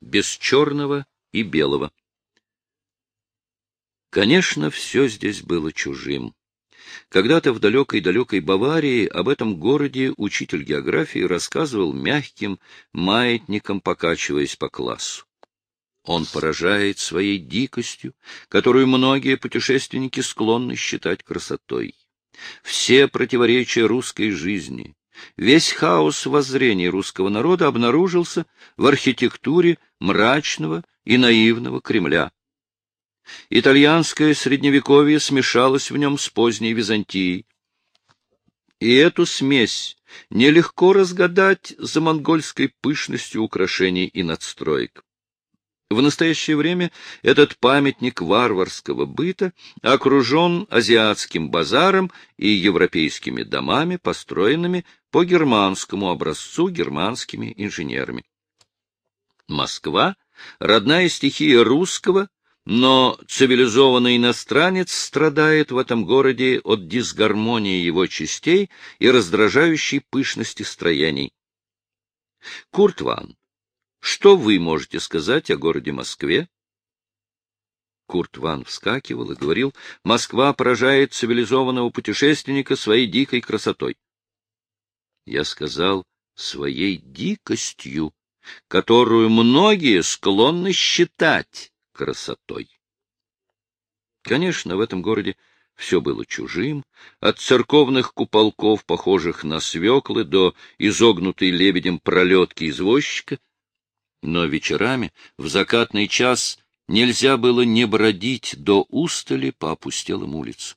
без черного и белого. Конечно, все здесь было чужим. Когда-то в далекой-далекой Баварии об этом городе учитель географии рассказывал мягким маятником, покачиваясь по классу. Он поражает своей дикостью, которую многие путешественники склонны считать красотой. Все противоречия русской жизни, весь хаос воззрений русского народа обнаружился в архитектуре мрачного и наивного Кремля. Итальянское средневековье смешалось в нем с поздней Византией. И эту смесь нелегко разгадать за монгольской пышностью украшений и надстроек. В настоящее время этот памятник варварского быта окружен азиатским базаром и европейскими домами, построенными по германскому образцу германскими инженерами. Москва — родная стихия русского, но цивилизованный иностранец страдает в этом городе от дисгармонии его частей и раздражающей пышности строений. Курт Ван, что вы можете сказать о городе Москве? Курт Ван вскакивал и говорил, Москва поражает цивилизованного путешественника своей дикой красотой. Я сказал, своей дикостью, которую многие склонны считать красотой. Конечно, в этом городе все было чужим, от церковных куполков, похожих на свеклы, до изогнутой лебедем пролетки извозчика — но вечерами, в закатный час, нельзя было не бродить до устали по опустелым улицам.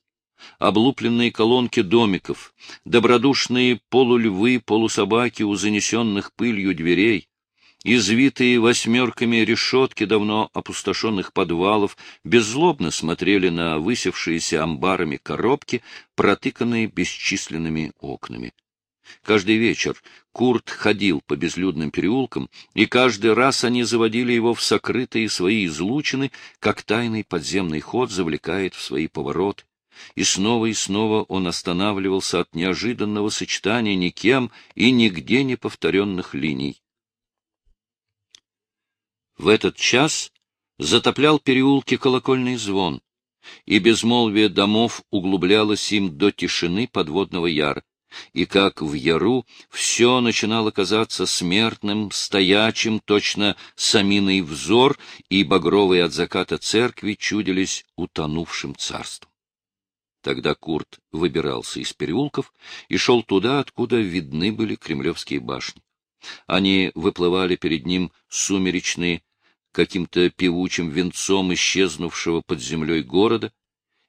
Облупленные колонки домиков, добродушные полульвы, полусобаки у занесенных пылью дверей, извитые восьмерками решетки давно опустошенных подвалов беззлобно смотрели на высевшиеся амбарами коробки, протыканные бесчисленными окнами. Каждый вечер Курт ходил по безлюдным переулкам, и каждый раз они заводили его в сокрытые свои излучины, как тайный подземный ход завлекает в свои повороты. И снова и снова он останавливался от неожиданного сочетания никем и нигде не повторенных линий. В этот час затоплял переулки колокольный звон, и безмолвие домов углублялось им до тишины подводного яра и как в яру все начинало казаться смертным, стоячим, точно саминый взор, и багровые от заката церкви чудились утонувшим царством. Тогда Курт выбирался из переулков и шел туда, откуда видны были кремлевские башни. Они выплывали перед ним сумеречные, каким-то певучим венцом исчезнувшего под землей города,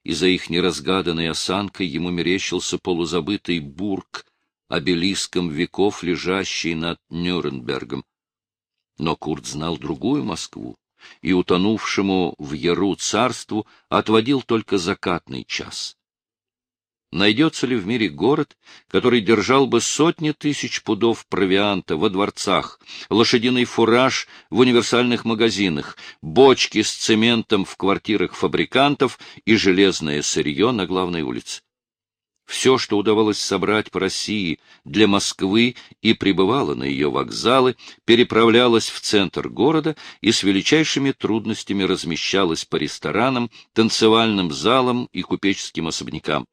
и за их неразгаданной осанкой ему мерещился полузабытый бург, обелиском веков, лежащий над Нюрнбергом. Но Курт знал другую Москву, и утонувшему в яру царству отводил только закатный час. Найдется ли в мире город, который держал бы сотни тысяч пудов провианта во дворцах, лошадиный фураж в универсальных магазинах, бочки с цементом в квартирах фабрикантов и железное сырье на главной улице? Все, что удавалось собрать по России для Москвы и прибывало на ее вокзалы, переправлялось в центр города и с величайшими трудностями размещалось по ресторанам, танцевальным залам и купеческим особнякам.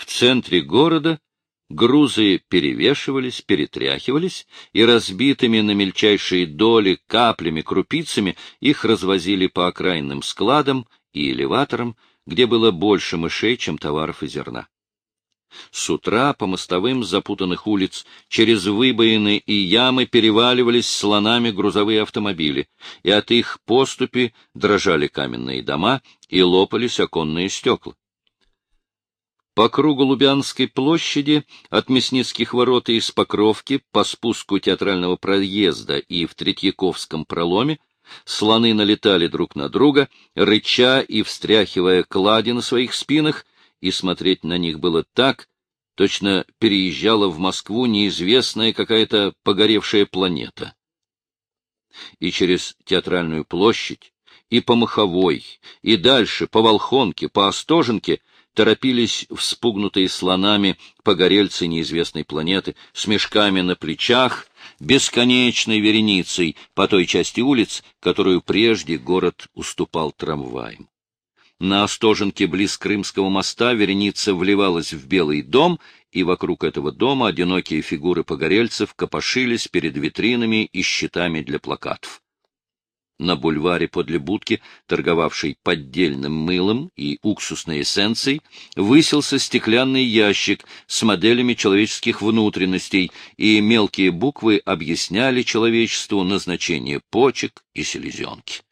В центре города грузы перевешивались, перетряхивались, и разбитыми на мельчайшие доли каплями, крупицами их развозили по окраинным складам и элеваторам, где было больше мышей, чем товаров и зерна. С утра по мостовым запутанных улиц через выбоины и ямы переваливались слонами грузовые автомобили, и от их поступи дрожали каменные дома и лопались оконные стекла. По кругу Лубянской площади, от Мясницких ворот и из Покровки, по спуску театрального проезда и в Третьяковском проломе, слоны налетали друг на друга, рыча и встряхивая клади на своих спинах, и смотреть на них было так, точно переезжала в Москву неизвестная какая-то погоревшая планета. И через театральную площадь, и по Маховой, и дальше, по Волхонке, по Остоженке торопились вспугнутые слонами погорельцы неизвестной планеты с мешками на плечах, бесконечной вереницей по той части улиц, которую прежде город уступал трамваем. На Остоженке близ Крымского моста вереница вливалась в Белый дом, и вокруг этого дома одинокие фигуры погорельцев копошились перед витринами и щитами для плакатов. На бульваре подле будки, торговавшей поддельным мылом и уксусной эссенцией, высился стеклянный ящик с моделями человеческих внутренностей, и мелкие буквы объясняли человечеству назначение почек и селезенки.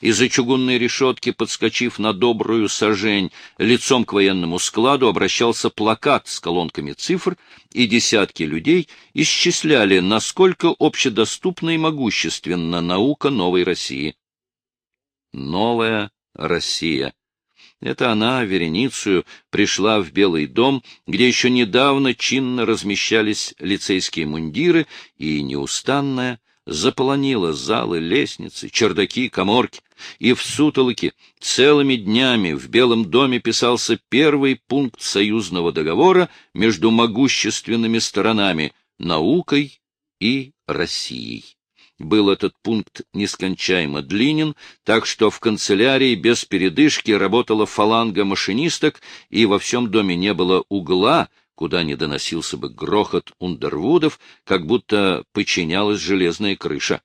Из-за чугунной решетки, подскочив на добрую сажень, лицом к военному складу обращался плакат с колонками цифр, и десятки людей исчисляли, насколько общедоступна и могущественна наука новой России. Новая Россия. Это она, вереницию, пришла в Белый дом, где еще недавно чинно размещались лицейские мундиры, и неустанная, заполонила залы, лестницы, чердаки, коморки, и в сутолоке целыми днями в Белом доме писался первый пункт союзного договора между могущественными сторонами — наукой и Россией. Был этот пункт нескончаемо длинен, так что в канцелярии без передышки работала фаланга машинисток, и во всем доме не было угла, куда не доносился бы грохот ундервудов, как будто подчинялась железная крыша.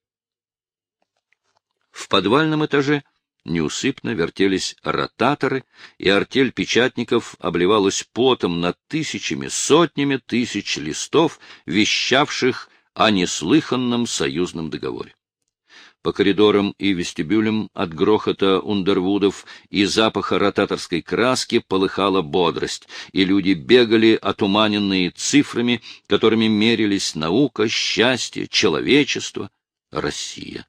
В подвальном этаже неусыпно вертелись ротаторы, и артель печатников обливалась потом над тысячами, сотнями тысяч листов, вещавших о неслыханном союзном договоре. По коридорам и вестибюлям от грохота ундервудов и запаха ротаторской краски полыхала бодрость, и люди бегали, отуманенные цифрами, которыми мерились наука, счастье, человечество, Россия.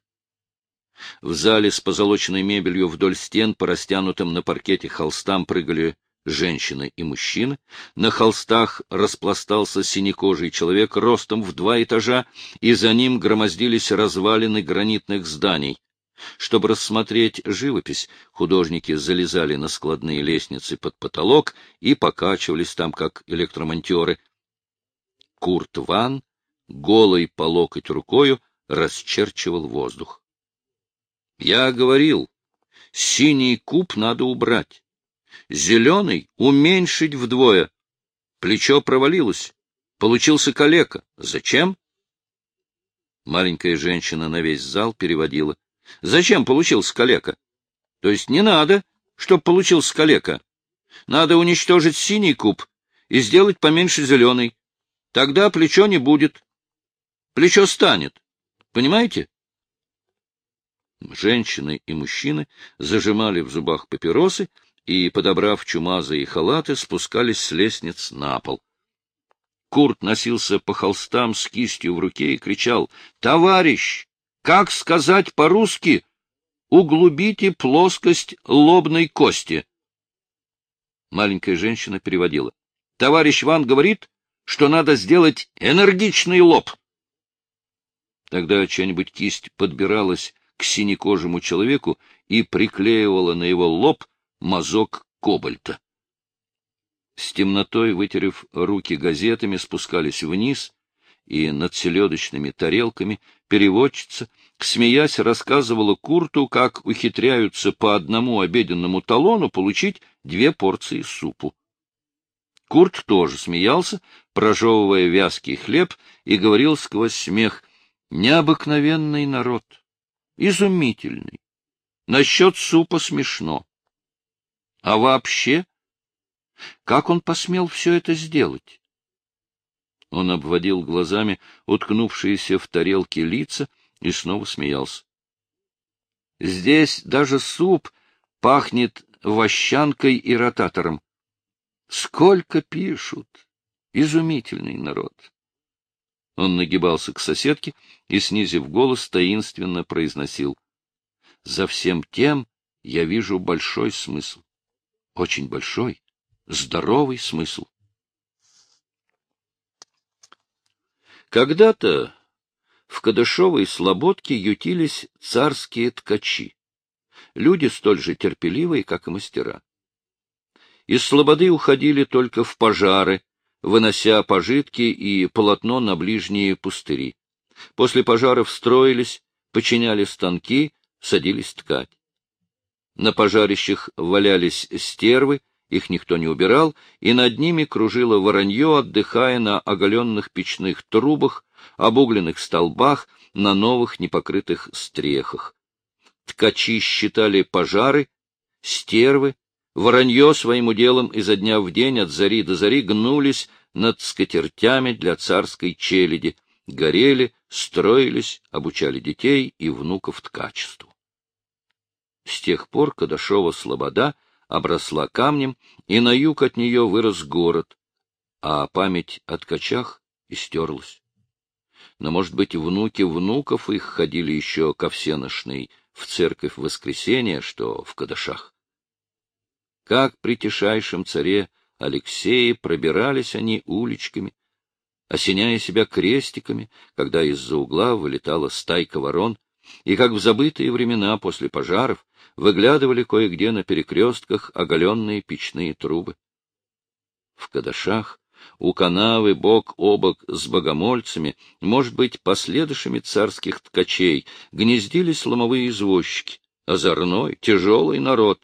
В зале с позолоченной мебелью вдоль стен по растянутым на паркете холстам прыгали женщины и мужчины. На холстах распластался синекожий человек ростом в два этажа, и за ним громоздились развалины гранитных зданий. Чтобы рассмотреть живопись, художники залезали на складные лестницы под потолок и покачивались там, как электромонтеры. Курт Ван, голый по локоть рукою, расчерчивал воздух. — Я говорил, синий куб надо убрать. Зеленый уменьшить вдвое. Плечо провалилось. Получился калека. Зачем? Маленькая женщина на весь зал переводила. Зачем получился калека? То есть не надо, чтоб получился калека. Надо уничтожить синий куб и сделать поменьше зеленый. Тогда плечо не будет. Плечо станет. Понимаете? Женщины и мужчины зажимали в зубах папиросы и, подобрав чумазые халаты, спускались с лестниц на пол. Курт носился по холстам с кистью в руке и кричал «Товарищ! Как сказать по-русски? Углубите плоскость лобной кости!» Маленькая женщина переводила. «Товарищ Ван говорит, что надо сделать энергичный лоб!» Тогда чья-нибудь кисть подбиралась к синекожему человеку и приклеивала на его лоб мазок кобальта. С темнотой, вытерев руки газетами, спускались вниз, и над селедочными тарелками переводчица, смеясь, рассказывала Курту, как ухитряются по одному обеденному талону получить две порции супу. Курт тоже смеялся, прожевывая вязкий хлеб, и говорил сквозь смех, «Необыкновенный народ, изумительный. Насчет супа смешно. А вообще, как он посмел все это сделать? Он обводил глазами уткнувшиеся в тарелки лица и снова смеялся. Здесь даже суп пахнет вощанкой и ротатором. Сколько пишут! Изумительный народ! Он нагибался к соседке и, снизив голос, таинственно произносил. За всем тем я вижу большой смысл очень большой, здоровый смысл. Когда-то в Кадышовой слободке ютились царские ткачи, люди столь же терпеливые, как и мастера. Из слободы уходили только в пожары, вынося пожитки и полотно на ближние пустыри. После пожаров строились, починяли станки, садились ткать. На пожарищах валялись стервы, их никто не убирал, и над ними кружило воронье, отдыхая на оголенных печных трубах, обугленных столбах, на новых непокрытых стрехах. Ткачи считали пожары, стервы, воронье своим уделом изо дня в день от зари до зари гнулись над скатертями для царской челяди, горели, строились, обучали детей и внуков ткачеству. С тех пор Кадашова слобода обросла камнем, и на юг от нее вырос город, а память о ткачах истерлась. Но, может быть, внуки внуков их ходили еще ко всеношной в церковь воскресения, что в Кадашах. Как при тишайшем царе Алексее пробирались они уличками, осеняя себя крестиками, когда из-за угла вылетала стайка ворон, и как в забытые времена после пожаров выглядывали кое-где на перекрестках оголенные печные трубы. В Кадашах у канавы бок о бок с богомольцами, может быть, последующими царских ткачей, гнездились ломовые извозчики, озорной, тяжелый народ.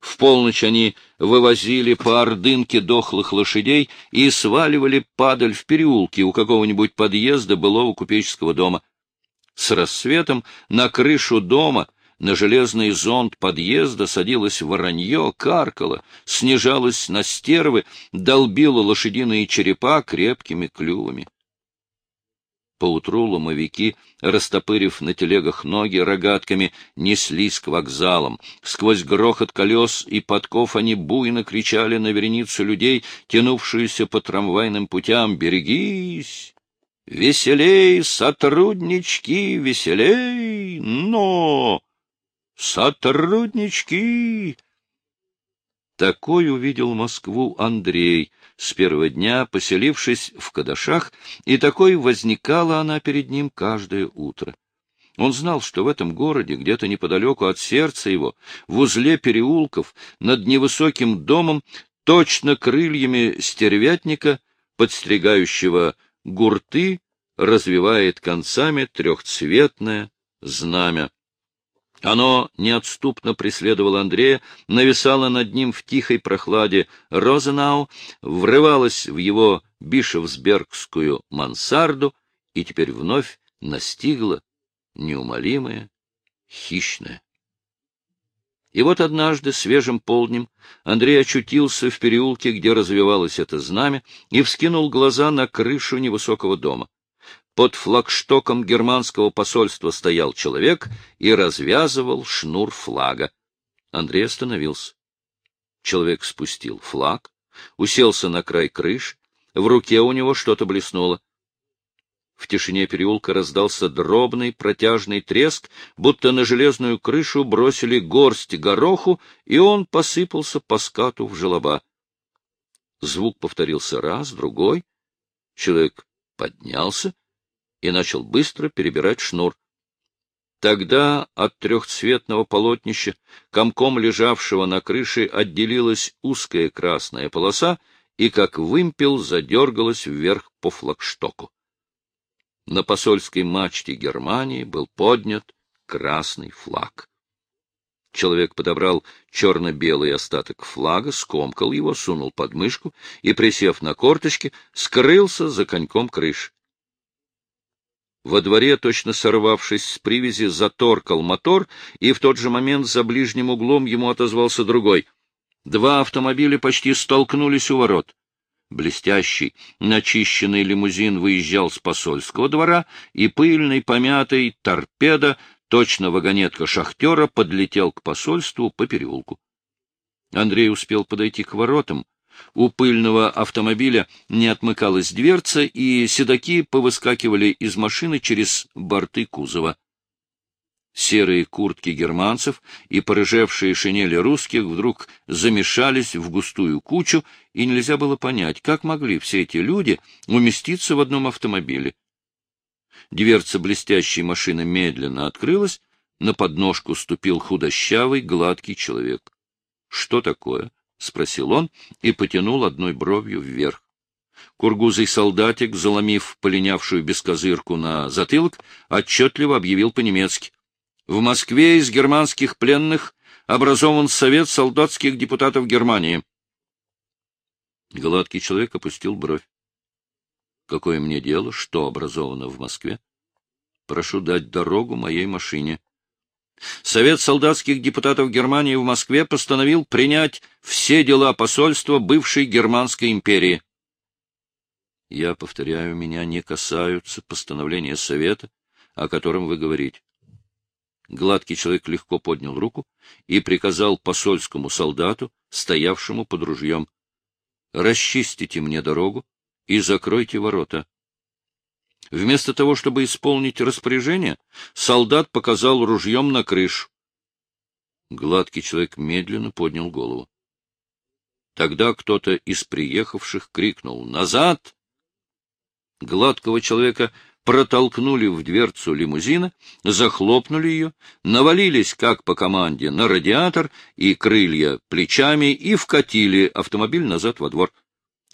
В полночь они вывозили по ордынке дохлых лошадей и сваливали падаль в переулке у какого-нибудь подъезда былого купеческого дома. С рассветом на крышу дома на железный зонт подъезда садилось воронье, каркало, снижалось на стервы, долбило лошадиные черепа крепкими клювами. Поутру ломовики, растопырив на телегах ноги рогатками, неслись к вокзалам. Сквозь грохот колес и подков они буйно кричали на вереницу людей, тянувшуюся по трамвайным путям «Берегись!» «Веселей, сотруднички, веселей! Но!» Сотруднички! Такой увидел Москву Андрей, с первого дня поселившись в Кадашах, и такой возникала она перед ним каждое утро. Он знал, что в этом городе, где-то неподалеку от сердца его, в узле переулков, над невысоким домом, точно крыльями стервятника, подстригающего гурты, развивает концами трехцветное знамя. Оно неотступно преследовало Андрея, нависало над ним в тихой прохладе Розенау, врывалось в его бишевсбергскую мансарду и теперь вновь настигло неумолимое, хищное. И вот однажды, свежим полднем, Андрей очутился в переулке, где развивалось это знамя, и вскинул глаза на крышу невысокого дома. Под флагштоком германского посольства стоял человек и развязывал шнур флага. Андрей остановился. Человек спустил флаг, уселся на край крыши, в руке у него что-то блеснуло. В тишине переулка раздался дробный протяжный треск, будто на железную крышу бросили горсть гороху, и он посыпался по скату в желоба. Звук повторился раз, другой. Человек поднялся и начал быстро перебирать шнур. Тогда от трехцветного полотнища, комком лежавшего на крыше, отделилась узкая красная полоса и, как вымпел, задергалась вверх по флагштоку. На посольской мачте Германии был поднят красный флаг. Человек подобрал черно-белый остаток флага, скомкал его, сунул под мышку и, присев на корточки, скрылся за коньком крыши. Во дворе, точно сорвавшись с привязи, заторкал мотор, и в тот же момент за ближним углом ему отозвался другой. Два автомобиля почти столкнулись у ворот. Блестящий, начищенный лимузин выезжал с посольского двора, и пыльный, помятый торпеда, точно вагонетка шахтера, подлетел к посольству по переулку. Андрей успел подойти к воротам, у пыльного автомобиля не отмыкалась дверца, и седаки повыскакивали из машины через борты кузова. Серые куртки германцев и порыжевшие шинели русских вдруг замешались в густую кучу, и нельзя было понять, как могли все эти люди уместиться в одном автомобиле. Дверца блестящей машины медленно открылась, на подножку ступил худощавый, гладкий человек. Что такое? — спросил он и потянул одной бровью вверх. Кургузый солдатик, заломив полинявшую бескозырку на затылок, отчетливо объявил по-немецки. В Москве из германских пленных образован Совет солдатских депутатов Германии. Гладкий человек опустил бровь. Какое мне дело, что образовано в Москве? Прошу дать дорогу моей машине. Совет солдатских депутатов Германии в Москве постановил принять все дела посольства бывшей Германской империи. Я повторяю, меня не касаются постановления Совета, о котором вы говорите. Гладкий человек легко поднял руку и приказал посольскому солдату, стоявшему под ружьем, «Расчистите мне дорогу и закройте ворота». Вместо того, чтобы исполнить распоряжение, солдат показал ружьем на крышу. Гладкий человек медленно поднял голову. Тогда кто-то из приехавших крикнул «Назад!». Гладкого человека протолкнули в дверцу лимузина, захлопнули ее, навалились, как по команде, на радиатор и крылья плечами и вкатили автомобиль назад во двор.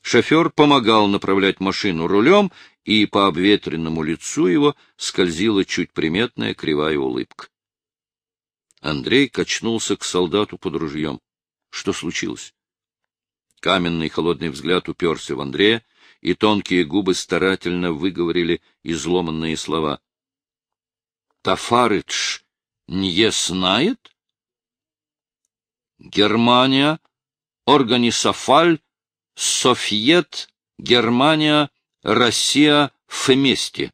Шофер помогал направлять машину рулем, и по обветренному лицу его скользила чуть приметная кривая улыбка. Андрей качнулся к солдату под ружьем. Что случилось? Каменный холодный взгляд уперся в Андрея, и тонкие губы старательно выговорили изломанные слова. — Тафарыч не знает? Германия, Органисофаль, Софиет, Германия, Россия вместе.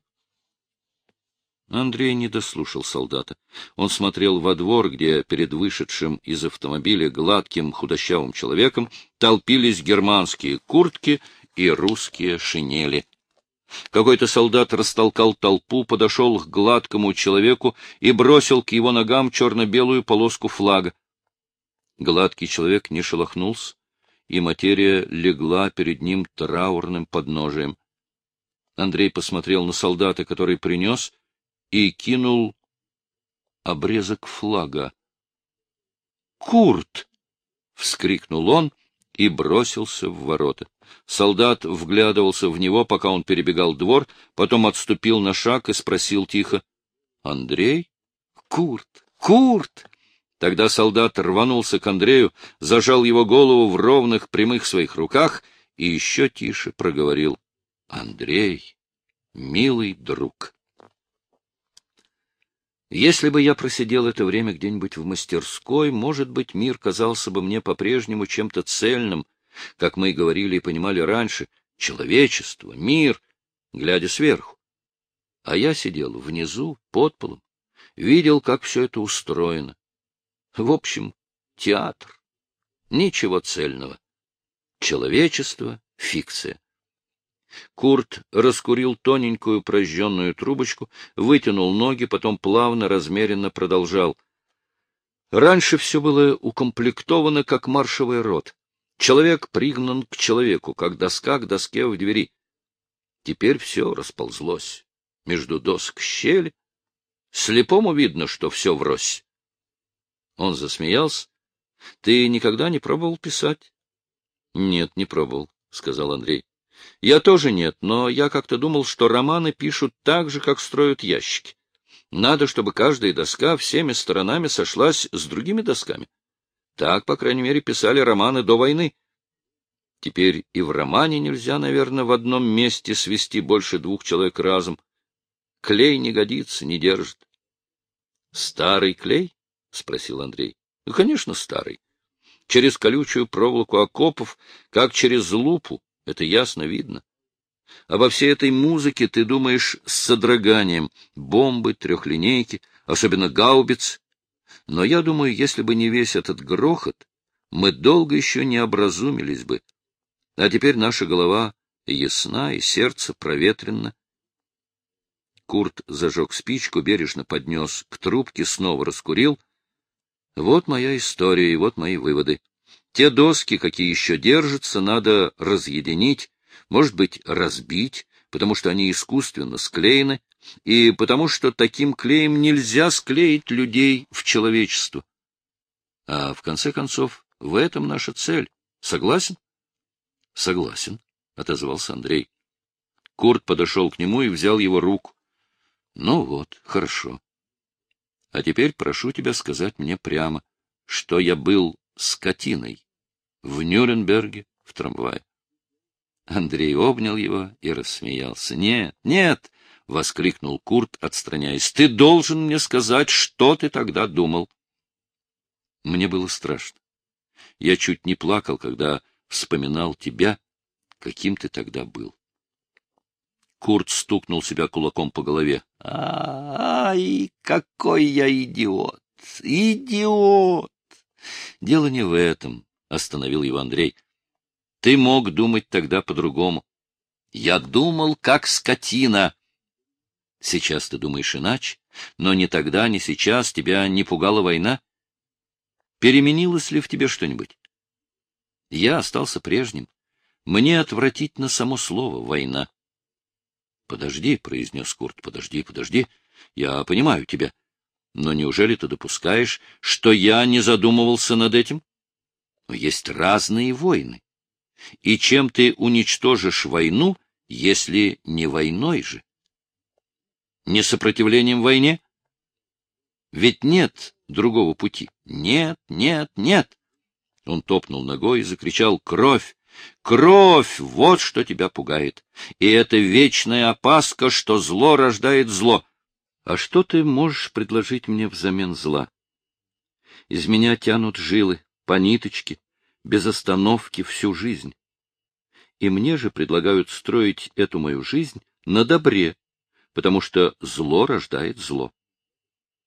Андрей не дослушал солдата. Он смотрел во двор, где перед вышедшим из автомобиля гладким худощавым человеком толпились германские куртки и русские шинели. Какой-то солдат растолкал толпу, подошел к гладкому человеку и бросил к его ногам черно-белую полоску флага. Гладкий человек не шелохнулся, и материя легла перед ним траурным подножием. Андрей посмотрел на солдата, который принес, и кинул обрезок флага. «Курт!» — вскрикнул он и бросился в ворота. Солдат вглядывался в него, пока он перебегал двор, потом отступил на шаг и спросил тихо. — Андрей? — Курт! Курт! Тогда солдат рванулся к Андрею, зажал его голову в ровных прямых своих руках и еще тише проговорил. — Андрей, милый друг! Если бы я просидел это время где-нибудь в мастерской, может быть, мир казался бы мне по-прежнему чем-то цельным, как мы говорили и понимали раньше, человечество, мир, глядя сверху. А я сидел внизу, под полом, видел, как все это устроено. В общем, театр. Ничего цельного. Человечество — фикция. Курт раскурил тоненькую прожженную трубочку, вытянул ноги, потом плавно, размеренно продолжал. Раньше все было укомплектовано, как маршевый рот. Человек пригнан к человеку, как доска к доске в двери. Теперь все расползлось. Между доск щели. Слепому видно, что все врозь. Он засмеялся. — Ты никогда не пробовал писать? — Нет, не пробовал, — сказал Андрей. — Я тоже нет, но я как-то думал, что романы пишут так же, как строят ящики. Надо, чтобы каждая доска всеми сторонами сошлась с другими досками. Так, по крайней мере, писали романы до войны. Теперь и в романе нельзя, наверное, в одном месте свести больше двух человек разом. Клей не годится, не держит. — Старый клей? — спросил Андрей. — Ну, конечно, старый. Через колючую проволоку окопов, как через лупу, это ясно видно. Обо всей этой музыке ты думаешь с содроганием. Бомбы, трехлинейки, особенно гаубиц, но я думаю, если бы не весь этот грохот, мы долго еще не образумились бы. А теперь наша голова ясна и сердце проветренно. Курт зажег спичку, бережно поднес к трубке, снова раскурил. Вот моя история и вот мои выводы. Те доски, какие еще держатся, надо разъединить, может быть, разбить, потому что они искусственно склеены, и потому что таким клеем нельзя склеить людей в человечество. А в конце концов, в этом наша цель Согласен? — Согласен, — отозвался Андрей. Курт подошел к нему и взял его руку. — Ну вот, хорошо. А теперь прошу тебя сказать мне прямо, что я был скотиной в Нюрнберге в трамвае. Андрей обнял его и рассмеялся. — Нет, нет! — воскликнул Курт, отстраняясь. — Ты должен мне сказать, что ты тогда думал. Мне было страшно. Я чуть не плакал, когда вспоминал тебя, каким ты тогда был. Курт стукнул себя кулаком по голове. — Ай, какой я идиот! Идиот! — Дело не в этом, — остановил его Андрей. — Ты мог думать тогда по-другому. Я думал, как скотина. Сейчас ты думаешь иначе, но ни тогда, ни сейчас тебя не пугала война. Переменилось ли в тебе что-нибудь? Я остался прежним. Мне отвратительно само слово «война». — Подожди, — произнес Курт, — подожди, подожди. Я понимаю тебя. Но неужели ты допускаешь, что я не задумывался над этим? Но есть разные войны. И чем ты уничтожишь войну, если не войной же? Не сопротивлением войне? Ведь нет другого пути. Нет, нет, нет. Он топнул ногой и закричал «Кровь! Кровь! Вот что тебя пугает! И это вечная опаска, что зло рождает зло. А что ты можешь предложить мне взамен зла? Из меня тянут жилы, по ниточке, без остановки всю жизнь. И мне же предлагают строить эту мою жизнь на добре, потому что зло рождает зло.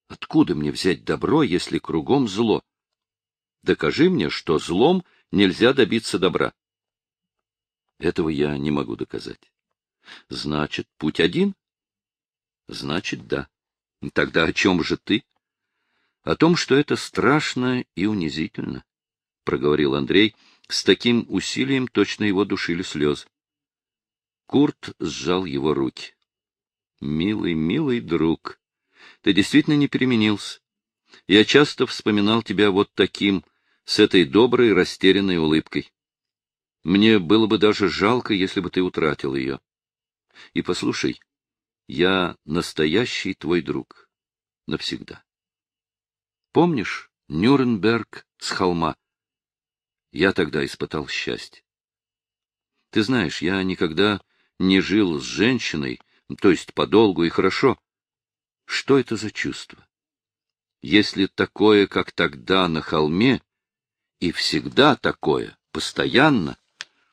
Откуда мне взять добро, если кругом зло? Докажи мне, что злом нельзя добиться добра. Этого я не могу доказать. Значит, путь один? Значит, да. Тогда о чем же ты? О том, что это страшно и унизительно, — проговорил Андрей с таким усилием, точно его душили слезы. Курт сжал его руки. — Милый, милый друг, ты действительно не переменился. Я часто вспоминал тебя вот таким, с этой доброй, растерянной улыбкой. Мне было бы даже жалко, если бы ты утратил ее. И послушай, я настоящий твой друг. Навсегда. Помнишь Нюрнберг с холма? Я тогда испытал счастье. Ты знаешь, я никогда не жил с женщиной, то есть подолгу и хорошо, что это за чувство? Если такое, как тогда на холме, и всегда такое, постоянно,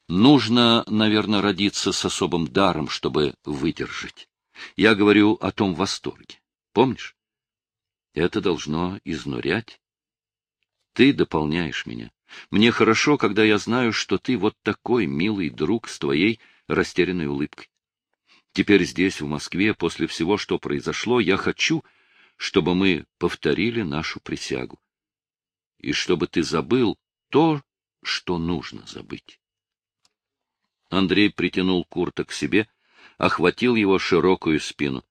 нужно, наверное, родиться с особым даром, чтобы выдержать. Я говорю о том восторге. Помнишь? Это должно изнурять. Ты дополняешь меня. Мне хорошо, когда я знаю, что ты вот такой милый друг с твоей растерянной улыбкой. Теперь здесь, в Москве, после всего, что произошло, я хочу, чтобы мы повторили нашу присягу. И чтобы ты забыл то, что нужно забыть. Андрей притянул Курта к себе, охватил его широкую спину.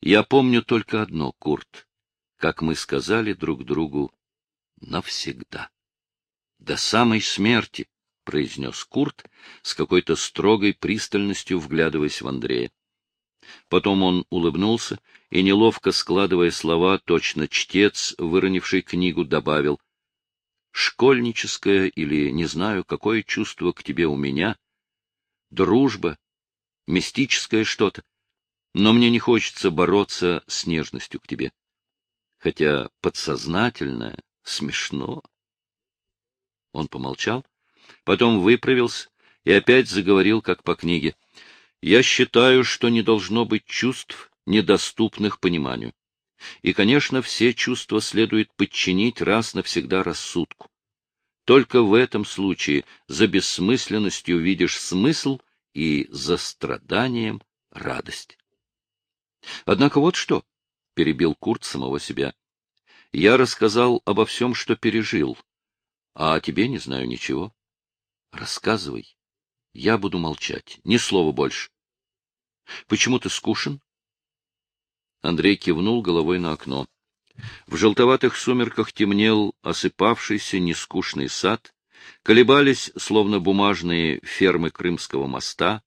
Я помню только одно, Курт, как мы сказали друг другу навсегда. До самой смерти произнес Курт с какой-то строгой пристальностью, вглядываясь в Андрея. Потом он улыбнулся и, неловко складывая слова, точно чтец, выронивший книгу, добавил «Школьническое или не знаю, какое чувство к тебе у меня, дружба, мистическое что-то, но мне не хочется бороться с нежностью к тебе, хотя подсознательное смешно». Он помолчал, потом выправился и опять заговорил, как по книге. «Я считаю, что не должно быть чувств, недоступных пониманию. И, конечно, все чувства следует подчинить раз навсегда рассудку. Только в этом случае за бессмысленностью видишь смысл и за страданием радость. Однако вот что, — перебил Курт самого себя, — я рассказал обо всем, что пережил, а о тебе не знаю ничего. Рассказывай. Я буду молчать. Ни слова больше. Почему ты скушен? Андрей кивнул головой на окно. В желтоватых сумерках темнел осыпавшийся нескучный сад, Колебались, словно бумажные фермы Крымского моста,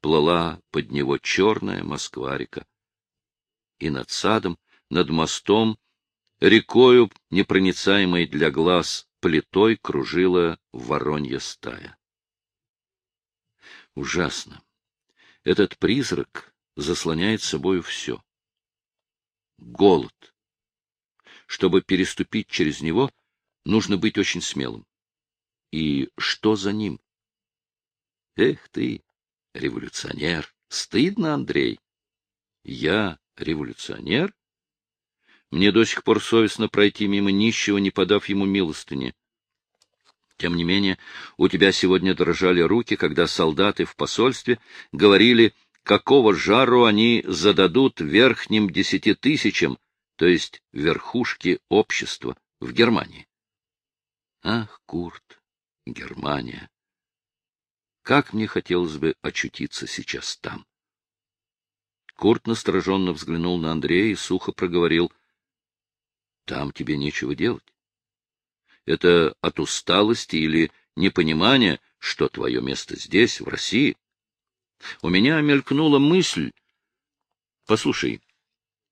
плыла под него черная Москва-река. И над садом, над мостом, рекою, непроницаемой для глаз, плитой кружила воронья стая. Ужасно. Этот призрак заслоняет собою все. Голод. Чтобы переступить через него, нужно быть очень смелым. И что за ним? Эх ты, революционер! Стыдно, Андрей. Я революционер? Мне до сих пор совестно пройти мимо нищего, не подав ему милостыни. Тем не менее, у тебя сегодня дрожали руки, когда солдаты в посольстве говорили, какого жару они зададут верхним десяти тысячам, то есть верхушке общества в Германии. Ах, Курт, Германия! Как мне хотелось бы очутиться сейчас там! Курт настороженно взглянул на Андрея и сухо проговорил. — Там тебе нечего делать. Это от усталости или непонимания, что твое место здесь, в России? У меня мелькнула мысль. Послушай,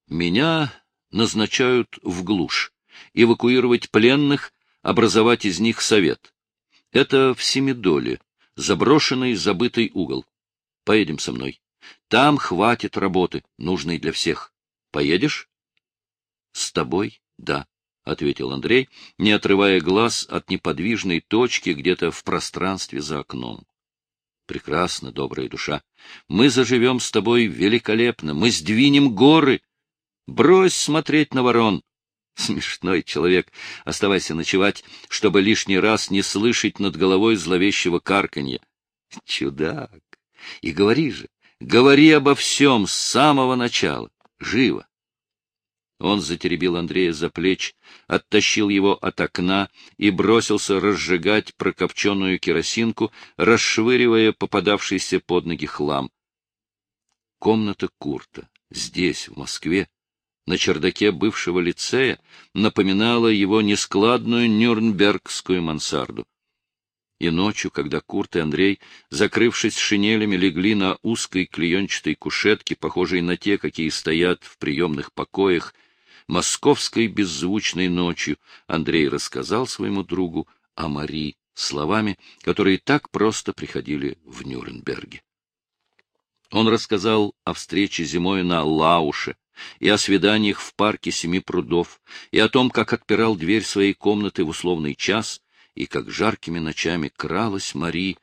меня назначают в глушь, эвакуировать пленных, образовать из них совет. Это в Семидоле, заброшенный забытый угол. Поедем со мной. Там хватит работы, нужной для всех. Поедешь? С тобой? Да. — ответил Андрей, не отрывая глаз от неподвижной точки где-то в пространстве за окном. — Прекрасно, добрая душа. Мы заживем с тобой великолепно, мы сдвинем горы. Брось смотреть на ворон. Смешной человек. Оставайся ночевать, чтобы лишний раз не слышать над головой зловещего карканья. Чудак! И говори же, говори обо всем с самого начала. Живо! Он затеребил Андрея за плеч, оттащил его от окна и бросился разжигать прокопченную керосинку, расшвыривая попадавшийся под ноги хлам. Комната Курта здесь, в Москве, на чердаке бывшего лицея, напоминала его нескладную нюрнбергскую мансарду. И ночью, когда Курт и Андрей, закрывшись шинелями, легли на узкой клеенчатой кушетке, похожей на те, какие стоят в приемных покоях, московской беззвучной ночью Андрей рассказал своему другу о Мари словами, которые так просто приходили в Нюрнберге. Он рассказал о встрече зимой на Лауше, и о свиданиях в парке Семи прудов, и о том, как отпирал дверь своей комнаты в условный час, и как жаркими ночами кралась Мари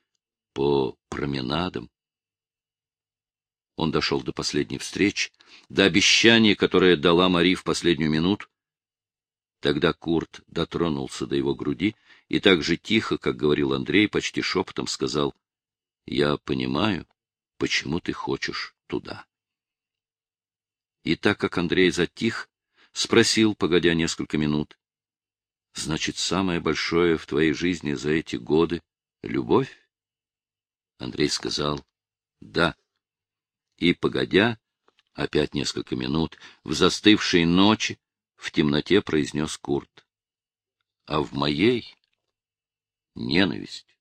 по променадам, он дошел до последней встречи, до обещания, которое дала Мари в последнюю минуту. Тогда Курт дотронулся до его груди и так же тихо, как говорил Андрей, почти шепотом сказал, — Я понимаю, почему ты хочешь туда. И так как Андрей затих, спросил, погодя несколько минут, — Значит, самое большое в твоей жизни за эти годы — любовь? Андрей сказал, — Да и, погодя, опять несколько минут, в застывшей ночи, в темноте произнес Курт. А в моей ненависть.